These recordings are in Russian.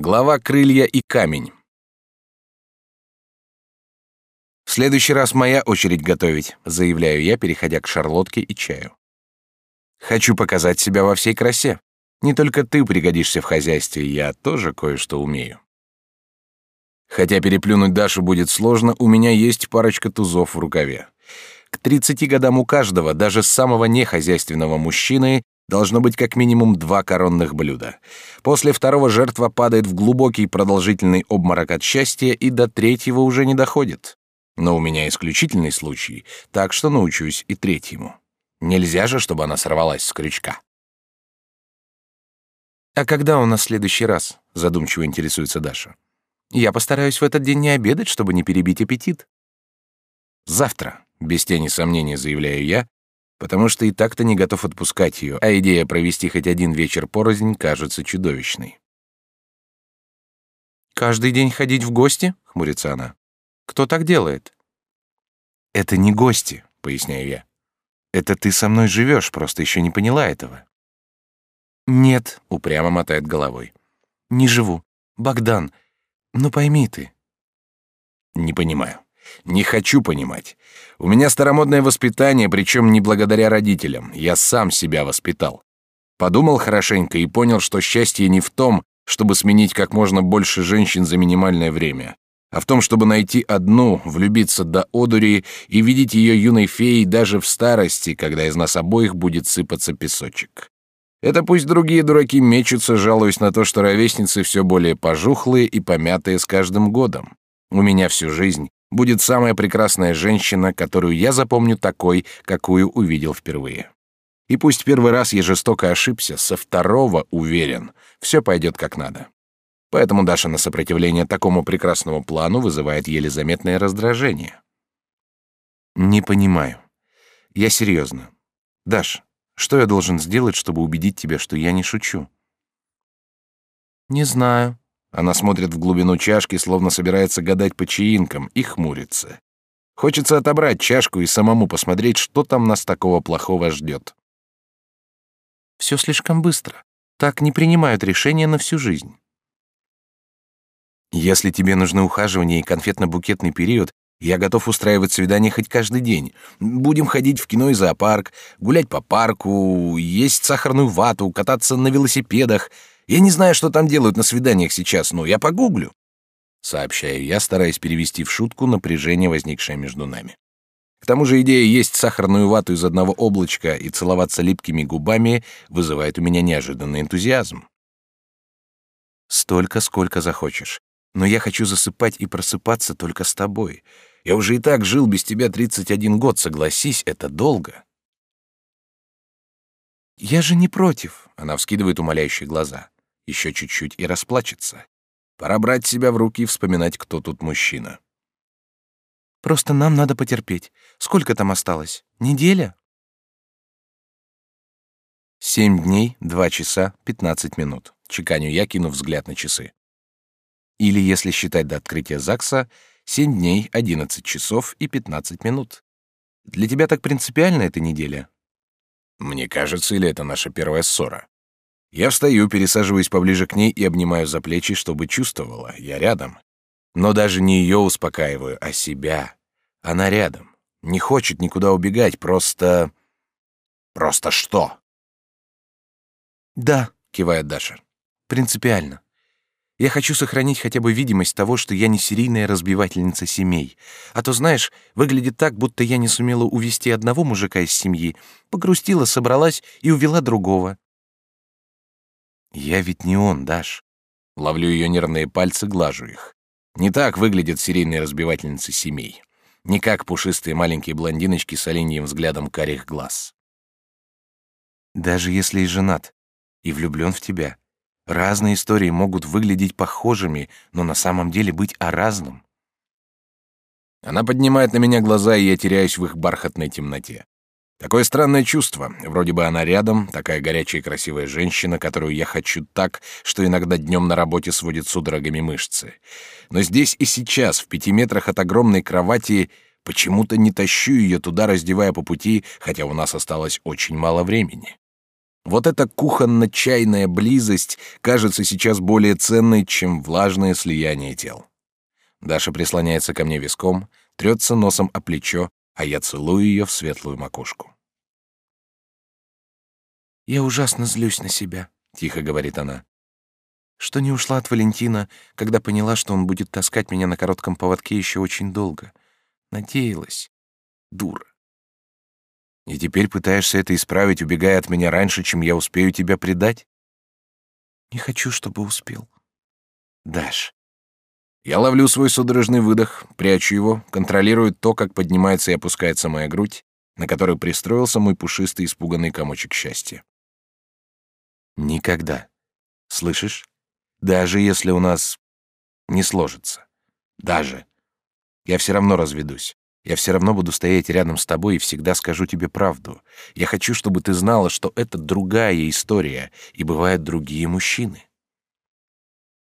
Глава «Крылья и камень». «В следующий раз моя очередь готовить», — заявляю я, переходя к шарлотке и чаю. «Хочу показать себя во всей красе. Не только ты пригодишься в хозяйстве, я тоже кое-что умею». Хотя переплюнуть Дашу будет сложно, у меня есть парочка тузов в рукаве. К 30 годам у каждого, даже самого нехозяйственного мужчины, Должно быть как минимум два коронных блюда. После второго жертва падает в глубокий продолжительный обморок от счастья и до третьего уже не доходит. Но у меня исключительный случай, так что научусь и третьему. Нельзя же, чтобы она сорвалась с крючка. «А когда у нас следующий раз?» — задумчиво интересуется Даша. «Я постараюсь в этот день не обедать, чтобы не перебить аппетит». «Завтра», — без тени сомнения заявляю я, потому что и так-то не готов отпускать ее, а идея провести хоть один вечер порознь кажется чудовищной. «Каждый день ходить в гости?» — хмурится она. «Кто так делает?» «Это не гости», — поясняю я. «Это ты со мной живешь, просто еще не поняла этого». «Нет», — упрямо мотает головой. «Не живу. Богдан, ну пойми ты». «Не понимаю». Не хочу понимать. У меня старомодное воспитание, причем не благодаря родителям. Я сам себя воспитал. Подумал хорошенько и понял, что счастье не в том, чтобы сменить как можно больше женщин за минимальное время, а в том, чтобы найти одну, влюбиться до одури и видеть ее юной феей даже в старости, когда из нас обоих будет сыпаться песочек. Это пусть другие дураки мечутся, жалуясь на то, что ровесницы все более пожухлые и помятые с каждым годом. У меня всю жизнь будет самая прекрасная женщина, которую я запомню такой, какую увидел впервые. И пусть первый раз я жестоко ошибся, со второго уверен, все пойдет как надо. Поэтому Даша на сопротивление такому прекрасному плану вызывает еле заметное раздражение. Не понимаю. Я серьезно. Даш, что я должен сделать, чтобы убедить тебя, что я не шучу? Не знаю, она смотрит в глубину чашки, словно собирается гадать по чаинкам, и хмурится. Хочется отобрать чашку и самому посмотреть, что там нас такого плохого ждет. Все слишком быстро. Так не принимают решения на всю жизнь. Если тебе нужны ухаживание и конфетно-букетный период, я готов устраивать свидания хоть каждый день. Будем ходить в кино и зоопарк, гулять по парку, есть сахарную вату, кататься на велосипедах — я не знаю, что там делают на свиданиях сейчас, но я погуглю. Сообщаю я, стараясь перевести в шутку напряжение, возникшее между нами. К тому же идея есть сахарную вату из одного облачка и целоваться липкими губами вызывает у меня неожиданный энтузиазм. Столько, сколько захочешь. Но я хочу засыпать и просыпаться только с тобой. Я уже и так жил без тебя 31 год, согласись, это долго. Я же не против, она вскидывает умоляющие глаза. Еще чуть-чуть и расплачется. Пора брать себя в руки и вспоминать, кто тут мужчина. Просто нам надо потерпеть. Сколько там осталось? Неделя? Семь дней, два часа, пятнадцать минут. Чеканю я, кинув взгляд на часы. Или, если считать до открытия ЗАГСа, семь дней, одиннадцать часов и пятнадцать минут. Для тебя так принципиально эта неделя? Мне кажется, или это наша первая ссора? Я встаю, пересаживаюсь поближе к ней и обнимаю за плечи, чтобы чувствовала, я рядом. Но даже не ее успокаиваю, а себя. Она рядом. Не хочет никуда убегать, просто... Просто что? «Да», — кивает Даша. «Принципиально. Я хочу сохранить хотя бы видимость того, что я не серийная разбивательница семей. А то, знаешь, выглядит так, будто я не сумела увести одного мужика из семьи, погрустила, собралась и увела другого. Я ведь не он, Даш. Ловлю ее нервные пальцы, глажу их. Не так выглядят серийные разбивательницы семей. Не как пушистые маленькие блондиночки с оленьим взглядом карих глаз. Даже если и женат, и влюблен в тебя, разные истории могут выглядеть похожими, но на самом деле быть о разном. Она поднимает на меня глаза, и я теряюсь в их бархатной темноте. Такое странное чувство. Вроде бы она рядом, такая горячая и красивая женщина, которую я хочу так, что иногда днем на работе сводит судорогами мышцы. Но здесь и сейчас, в пяти метрах от огромной кровати, почему-то не тащу ее туда, раздевая по пути, хотя у нас осталось очень мало времени. Вот эта кухонно-чайная близость кажется сейчас более ценной, чем влажное слияние тел. Даша прислоняется ко мне виском, трется носом о плечо, а я целую ее в светлую макушку. «Я ужасно злюсь на себя», — тихо говорит она. «Что не ушла от Валентина, когда поняла, что он будет таскать меня на коротком поводке еще очень долго. Надеялась. Дура. И теперь пытаешься это исправить, убегая от меня раньше, чем я успею тебя предать? Не хочу, чтобы успел. Даш. Я ловлю свой судорожный выдох, прячу его, контролирую то, как поднимается и опускается моя грудь, на которой пристроился мой пушистый испуганный комочек счастья. Никогда. Слышишь? Даже если у нас не сложится. Даже. Я все равно разведусь. Я все равно буду стоять рядом с тобой и всегда скажу тебе правду. Я хочу, чтобы ты знала, что это другая история, и бывают другие мужчины.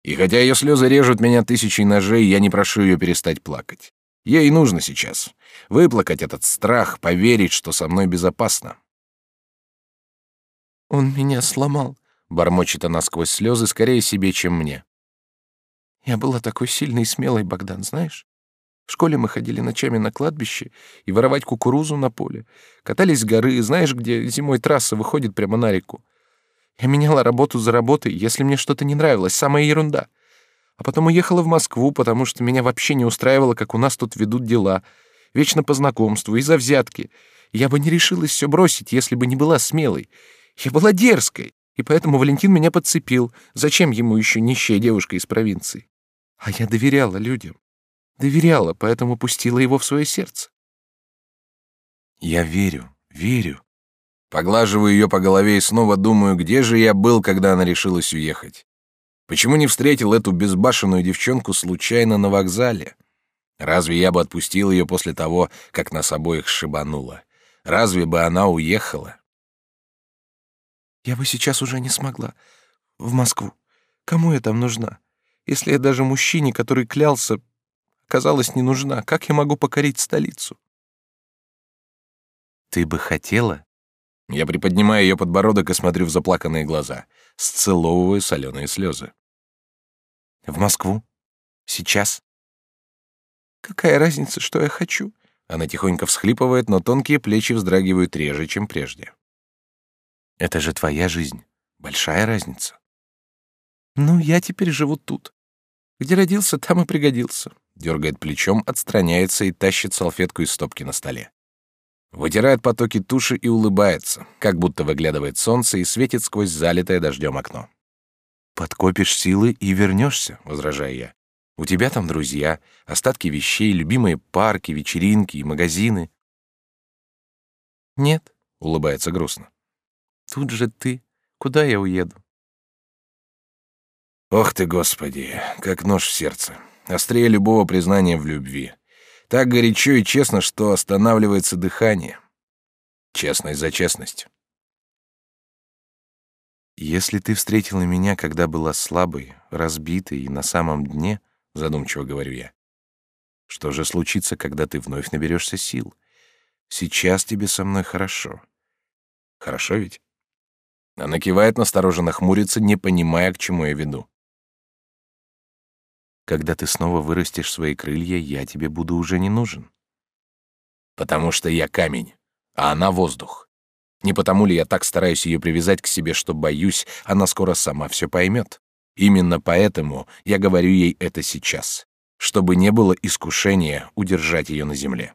И хотя ее слезы режут меня тысячей ножей, я не прошу ее перестать плакать. Ей нужно сейчас выплакать этот страх, поверить, что со мной безопасно. «Он меня сломал», — бормочет она сквозь слезы, скорее себе, чем мне. «Я была такой сильной и смелой, Богдан, знаешь? В школе мы ходили ночами на кладбище и воровать кукурузу на поле. Катались с горы, знаешь, где зимой трасса выходит прямо на реку. Я меняла работу за работой, если мне что-то не нравилось, самая ерунда. А потом уехала в Москву, потому что меня вообще не устраивало, как у нас тут ведут дела. Вечно по знакомству, из-за взятки. Я бы не решилась все бросить, если бы не была смелой. Я была дерзкой, и поэтому Валентин меня подцепил. Зачем ему еще нищая девушка из провинции? А я доверяла людям. Доверяла, поэтому пустила его в свое сердце. Я верю, верю. Поглаживаю ее по голове и снова думаю, где же я был, когда она решилась уехать. Почему не встретил эту безбашенную девчонку случайно на вокзале? Разве я бы отпустил ее после того, как нас обоих шибануло? Разве бы она уехала? Я бы сейчас уже не смогла. В Москву. Кому я там нужна? Если я даже мужчине, который клялся, казалось, не нужна. Как я могу покорить столицу? Ты бы хотела? Я приподнимаю ее подбородок и смотрю в заплаканные глаза, сцеловываю соленые слезы. В Москву? Сейчас? Какая разница, что я хочу? Она тихонько всхлипывает, но тонкие плечи вздрагивают реже, чем прежде. Это же твоя жизнь. Большая разница. Ну, я теперь живу тут. Где родился, там и пригодился дергает плечом, отстраняется и тащит салфетку из стопки на столе. Вытирает потоки туши и улыбается, как будто выглядывает солнце и светит сквозь залитое дождем окно. «Подкопишь силы и вернешься», — возражаю я. «У тебя там друзья, остатки вещей, любимые парки, вечеринки и магазины». «Нет», — улыбается грустно. «Тут же ты. Куда я уеду?» «Ох ты, Господи, как нож в сердце острее любого признания в любви. Так горячо и честно, что останавливается дыхание. Честность за честность. Если ты встретила меня, когда была слабой, разбитой и на самом дне, задумчиво говорю я, что же случится, когда ты вновь наберешься сил? Сейчас тебе со мной хорошо. Хорошо ведь? Она кивает, настороженно хмурится, не понимая, к чему я веду. Когда ты снова вырастешь свои крылья, я тебе буду уже не нужен. Потому что я камень, а она воздух. Не потому ли я так стараюсь ее привязать к себе, что боюсь, она скоро сама все поймет. Именно поэтому я говорю ей это сейчас, чтобы не было искушения удержать ее на земле.